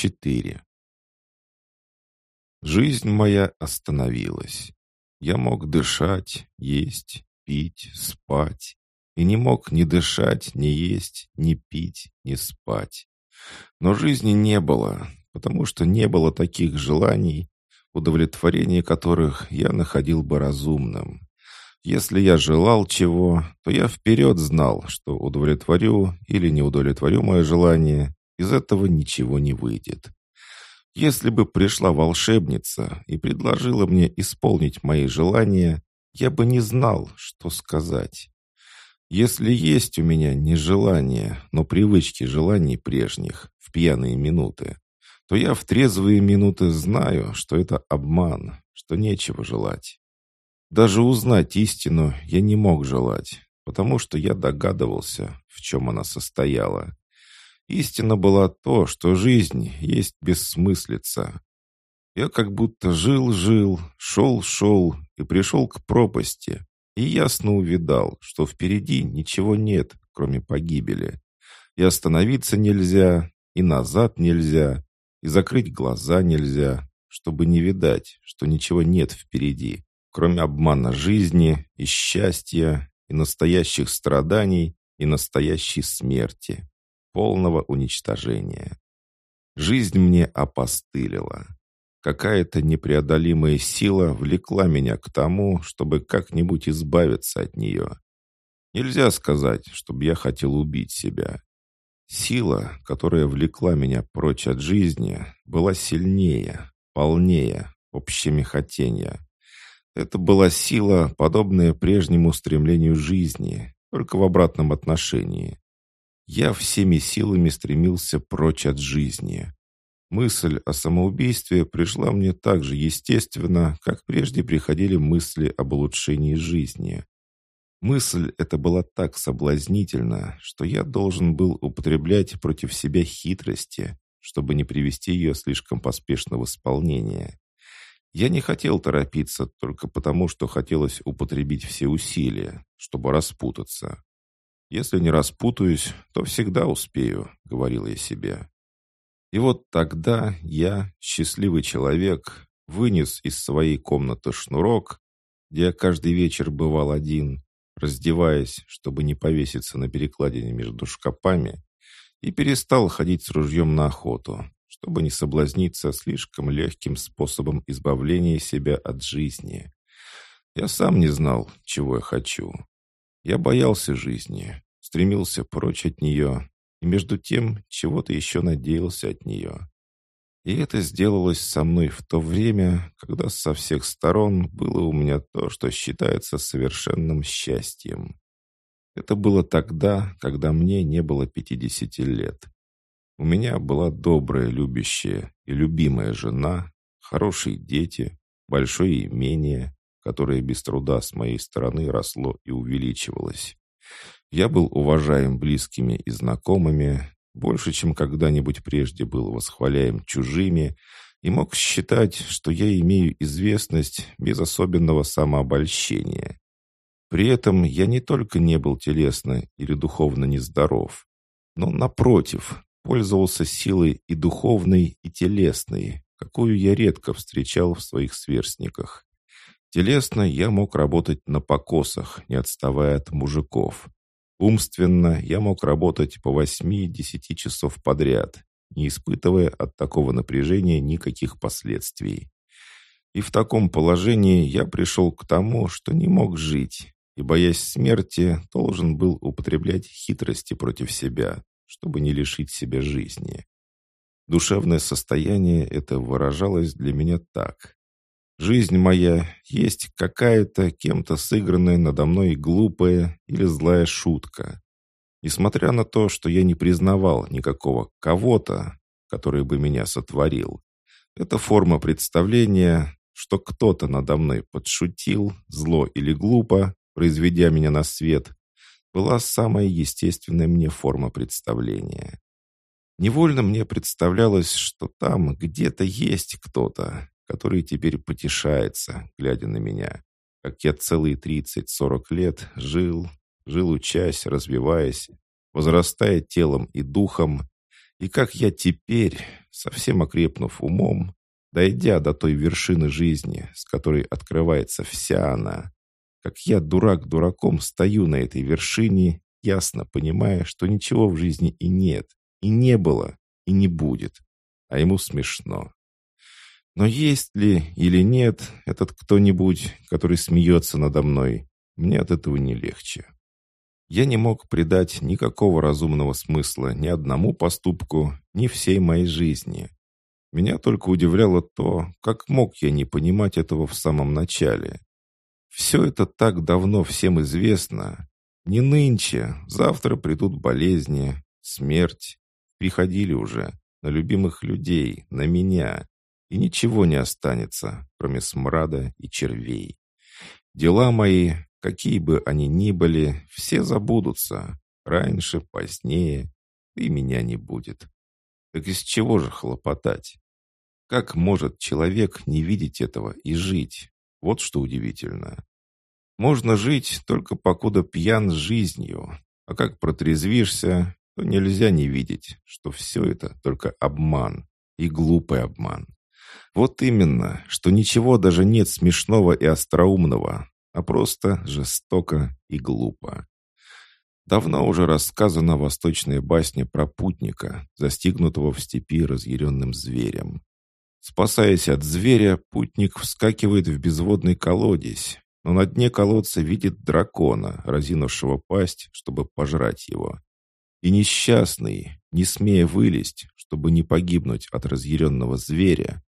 4. Жизнь моя остановилась. Я мог дышать, есть, пить, спать. И не мог ни дышать, ни есть, ни пить, ни спать. Но жизни не было, потому что не было таких желаний, удовлетворение которых я находил бы разумным. Если я желал чего, то я вперед знал, что удовлетворю или не удовлетворю мое желание, из этого ничего не выйдет. Если бы пришла волшебница и предложила мне исполнить мои желания, я бы не знал, что сказать. Если есть у меня не желание, но привычки желаний прежних в пьяные минуты, то я в трезвые минуты знаю, что это обман, что нечего желать. Даже узнать истину я не мог желать, потому что я догадывался, в чем она состояла. Истина была то, что жизнь есть бессмыслица. Я как будто жил-жил, шел-шел и пришел к пропасти, и ясно увидал, что впереди ничего нет, кроме погибели. И остановиться нельзя, и назад нельзя, и закрыть глаза нельзя, чтобы не видать, что ничего нет впереди, кроме обмана жизни и счастья, и настоящих страданий, и настоящей смерти полного уничтожения. Жизнь мне опостылила. Какая-то непреодолимая сила влекла меня к тому, чтобы как-нибудь избавиться от нее. Нельзя сказать, чтобы я хотел убить себя. Сила, которая влекла меня прочь от жизни, была сильнее, полнее, общими хотения. Это была сила, подобная прежнему стремлению жизни, только в обратном отношении. Я всеми силами стремился прочь от жизни. Мысль о самоубийстве пришла мне так же естественно, как прежде приходили мысли об улучшении жизни. Мысль эта была так соблазнительна, что я должен был употреблять против себя хитрости, чтобы не привести ее слишком поспешно в исполнение. Я не хотел торопиться только потому, что хотелось употребить все усилия, чтобы распутаться. «Если не распутаюсь, то всегда успею», — говорил я себе. И вот тогда я, счастливый человек, вынес из своей комнаты шнурок, где я каждый вечер бывал один, раздеваясь, чтобы не повеситься на перекладине между шкапами, и перестал ходить с ружьем на охоту, чтобы не соблазниться слишком легким способом избавления себя от жизни. Я сам не знал, чего я хочу. Я боялся жизни, стремился прочь от нее, и между тем чего-то еще надеялся от нее. И это сделалось со мной в то время, когда со всех сторон было у меня то, что считается совершенным счастьем. Это было тогда, когда мне не было пятидесяти лет. У меня была добрая, любящая и любимая жена, хорошие дети, большое имение, которое без труда с моей стороны росло и увеличивалось. Я был уважаем близкими и знакомыми, больше, чем когда-нибудь прежде был восхваляем чужими, и мог считать, что я имею известность без особенного самообольщения. При этом я не только не был телесно или духовно нездоров, но, напротив, пользовался силой и духовной, и телесной, какую я редко встречал в своих сверстниках. Телесно я мог работать на покосах, не отставая от мужиков. Умственно я мог работать по 8-10 часов подряд, не испытывая от такого напряжения никаких последствий. И в таком положении я пришел к тому, что не мог жить, и, боясь смерти, должен был употреблять хитрости против себя, чтобы не лишить себя жизни. Душевное состояние это выражалось для меня так. Жизнь моя есть какая-то кем-то сыгранная надо мной глупая или злая шутка. Несмотря на то, что я не признавал никакого кого-то, который бы меня сотворил, эта форма представления, что кто-то надо мной подшутил, зло или глупо, произведя меня на свет, была самая естественная мне форма представления. Невольно мне представлялось, что там где-то есть кто-то, который теперь потешается, глядя на меня, как я целые тридцать-сорок лет жил, жил учась, развиваясь, возрастая телом и духом, И как я теперь, совсем окрепнув умом, дойдя до той вершины жизни, с которой открывается вся она, как я, дурак дураком, стою на этой вершине, ясно понимая, что ничего в жизни и нет, и не было, и не будет. А ему смешно. Но есть ли или нет этот кто-нибудь, который смеется надо мной, мне от этого не легче. Я не мог придать никакого разумного смысла ни одному поступку, ни всей моей жизни. Меня только удивляло то, как мог я не понимать этого в самом начале. Все это так давно всем известно. Не нынче, завтра придут болезни, смерть. Приходили уже на любимых людей, на меня. И ничего не останется, кроме смрада и червей. Дела мои, какие бы они ни были, все забудутся. Раньше, позднее, и меня не будет. Так из чего же хлопотать? Как может человек не видеть этого и жить? Вот что удивительно. Можно жить только покуда пьян жизнью, а как протрезвишься, то нельзя не видеть, что все это только обман и глупый обман. Вот именно, что ничего даже нет смешного и остроумного, а просто жестоко и глупо. Давно уже рассказана восточная басня про путника, застигнутого в степи разъяренным зверем. Спасаясь от зверя, путник вскакивает в безводный колодец, но на дне колодца видит дракона, разинувшего пасть, чтобы пожрать его. И несчастный, не смея вылезть, чтобы не погибнуть от разъяренного зверя,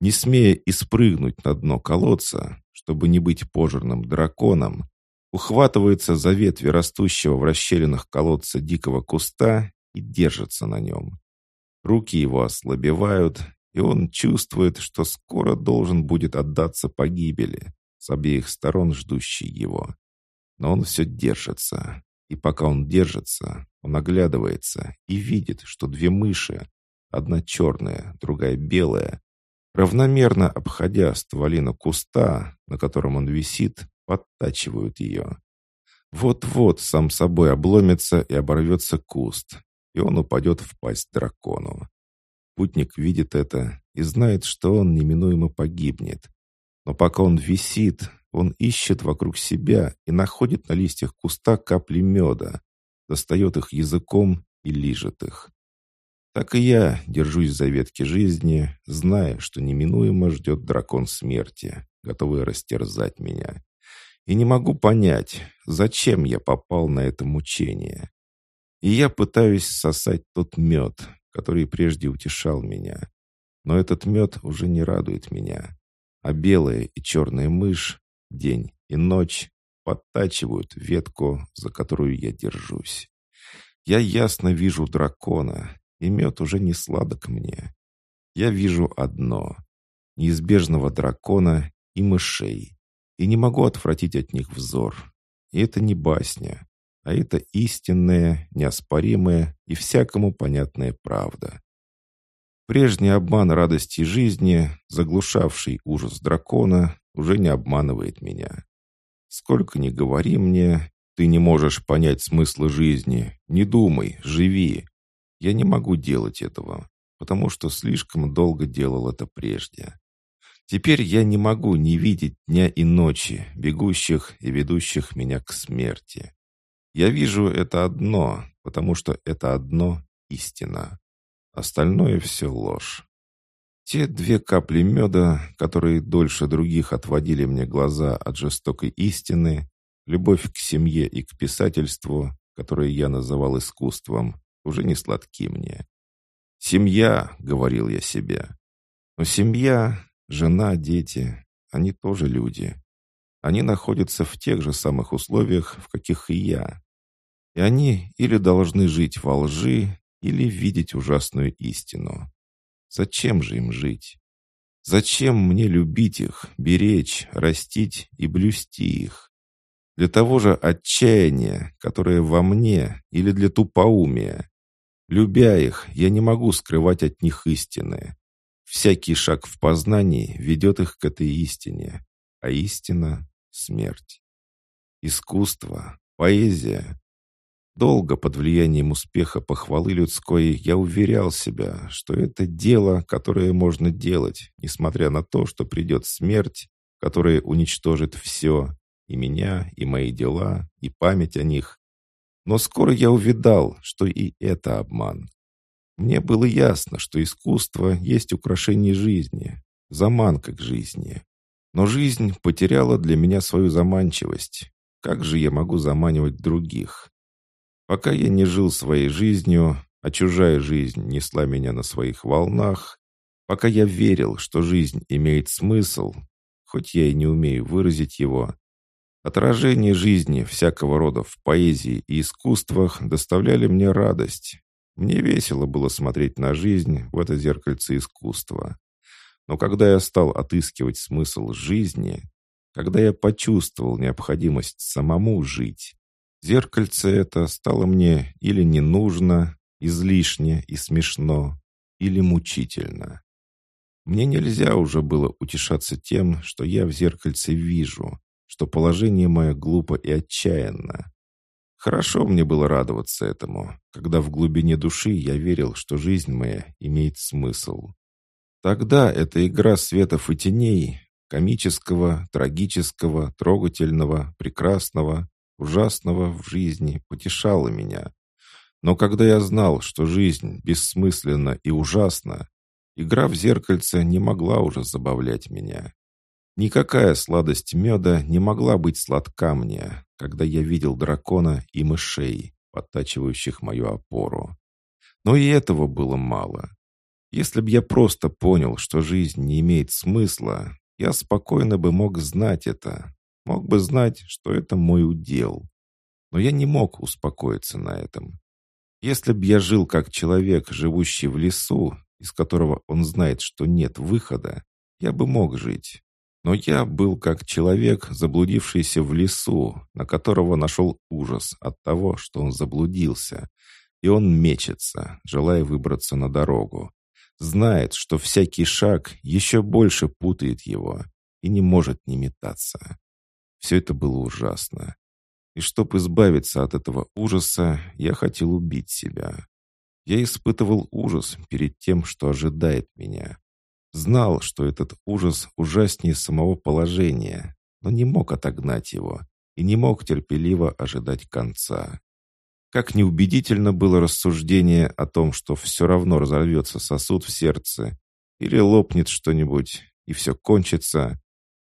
не смея испрыгнуть на дно колодца, чтобы не быть пожирным драконом, ухватывается за ветви растущего в расщелинах колодца дикого куста и держится на нем. Руки его ослабевают, и он чувствует, что скоро должен будет отдаться погибели, с обеих сторон ждущей его. Но он все держится, и пока он держится, он оглядывается и видит, что две мыши, одна черная, другая белая, равномерно обходя стволину куста, на котором он висит, подтачивают ее. Вот-вот сам собой обломится и оборвется куст, и он упадет в пасть дракону. Путник видит это и знает, что он неминуемо погибнет. Но пока он висит, он ищет вокруг себя и находит на листьях куста капли меда, достает их языком и лижет их. Так и я держусь за ветки жизни, зная, что неминуемо ждет дракон смерти, готовый растерзать меня. И не могу понять, зачем я попал на это мучение. И я пытаюсь сосать тот мед, который прежде утешал меня. Но этот мед уже не радует меня. А белая и черная мышь, день и ночь, подтачивают ветку, за которую я держусь. Я ясно вижу дракона, и мед уже не сладок мне. Я вижу одно — неизбежного дракона и мышей, и не могу отвратить от них взор. И это не басня, а это истинная, неоспоримая и всякому понятная правда. Прежний обман радости жизни, заглушавший ужас дракона, уже не обманывает меня. Сколько ни говори мне, ты не можешь понять смысла жизни, не думай, живи. Я не могу делать этого, потому что слишком долго делал это прежде. Теперь я не могу не видеть дня и ночи, бегущих и ведущих меня к смерти. Я вижу это одно, потому что это одно истина. Остальное все ложь. Те две капли меда, которые дольше других отводили мне глаза от жестокой истины, любовь к семье и к писательству, которое я называл искусством, уже не сладки мне. «Семья», — говорил я себе. Но семья, жена, дети, они тоже люди. Они находятся в тех же самых условиях, в каких и я. И они или должны жить во лжи, или видеть ужасную истину. Зачем же им жить? Зачем мне любить их, беречь, растить и блюсти их? Для того же отчаяния, которое во мне, или для тупоумия? Любя их, я не могу скрывать от них истины. Всякий шаг в познании ведет их к этой истине, а истина — смерть. Искусство, поэзия. Долго под влиянием успеха похвалы людской я уверял себя, что это дело, которое можно делать, несмотря на то, что придет смерть, которая уничтожит все, и меня, и мои дела, и память о них. Но скоро я увидал, что и это обман. Мне было ясно, что искусство есть украшение жизни, заманка к жизни. Но жизнь потеряла для меня свою заманчивость. Как же я могу заманивать других? Пока я не жил своей жизнью, а чужая жизнь несла меня на своих волнах, пока я верил, что жизнь имеет смысл, хоть я и не умею выразить его, отражение жизни всякого рода в поэзии и искусствах доставляли мне радость. Мне весело было смотреть на жизнь в это зеркальце искусства. Но когда я стал отыскивать смысл жизни, когда я почувствовал необходимость самому жить, Зеркальце это стало мне или не нужно, излишне и смешно, или мучительно. Мне нельзя уже было утешаться тем, что я в зеркальце вижу, что положение мое глупо и отчаянно. Хорошо мне было радоваться этому, когда в глубине души я верил, что жизнь моя имеет смысл. Тогда эта игра светов и теней, комического, трагического, трогательного, прекрасного, ужасного в жизни потешало меня. Но когда я знал, что жизнь бессмысленна и ужасна, игра в зеркальце не могла уже забавлять меня. Никакая сладость меда не могла быть сладка мне, когда я видел дракона и мышей, подтачивающих мою опору. Но и этого было мало. Если б я просто понял, что жизнь не имеет смысла, я спокойно бы мог знать это, Мог бы знать, что это мой удел. Но я не мог успокоиться на этом. Если б я жил как человек, живущий в лесу, из которого он знает, что нет выхода, я бы мог жить. Но я был как человек, заблудившийся в лесу, на которого нашел ужас от того, что он заблудился. И он мечется, желая выбраться на дорогу. Знает, что всякий шаг еще больше путает его и не может не метаться. Все это было ужасно. И чтобы избавиться от этого ужаса, я хотел убить себя. Я испытывал ужас перед тем, что ожидает меня. Знал, что этот ужас ужаснее самого положения, но не мог отогнать его и не мог терпеливо ожидать конца. Как неубедительно было рассуждение о том, что все равно разорвется сосуд в сердце или лопнет что-нибудь, и все кончится,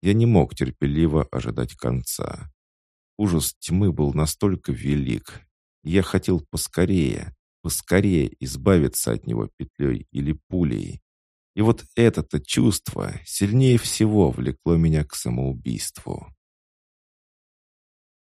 я не мог терпеливо ожидать конца. Ужас тьмы был настолько велик. Я хотел поскорее, поскорее избавиться от него петлей или пулей. И вот это-то чувство сильнее всего влекло меня к самоубийству.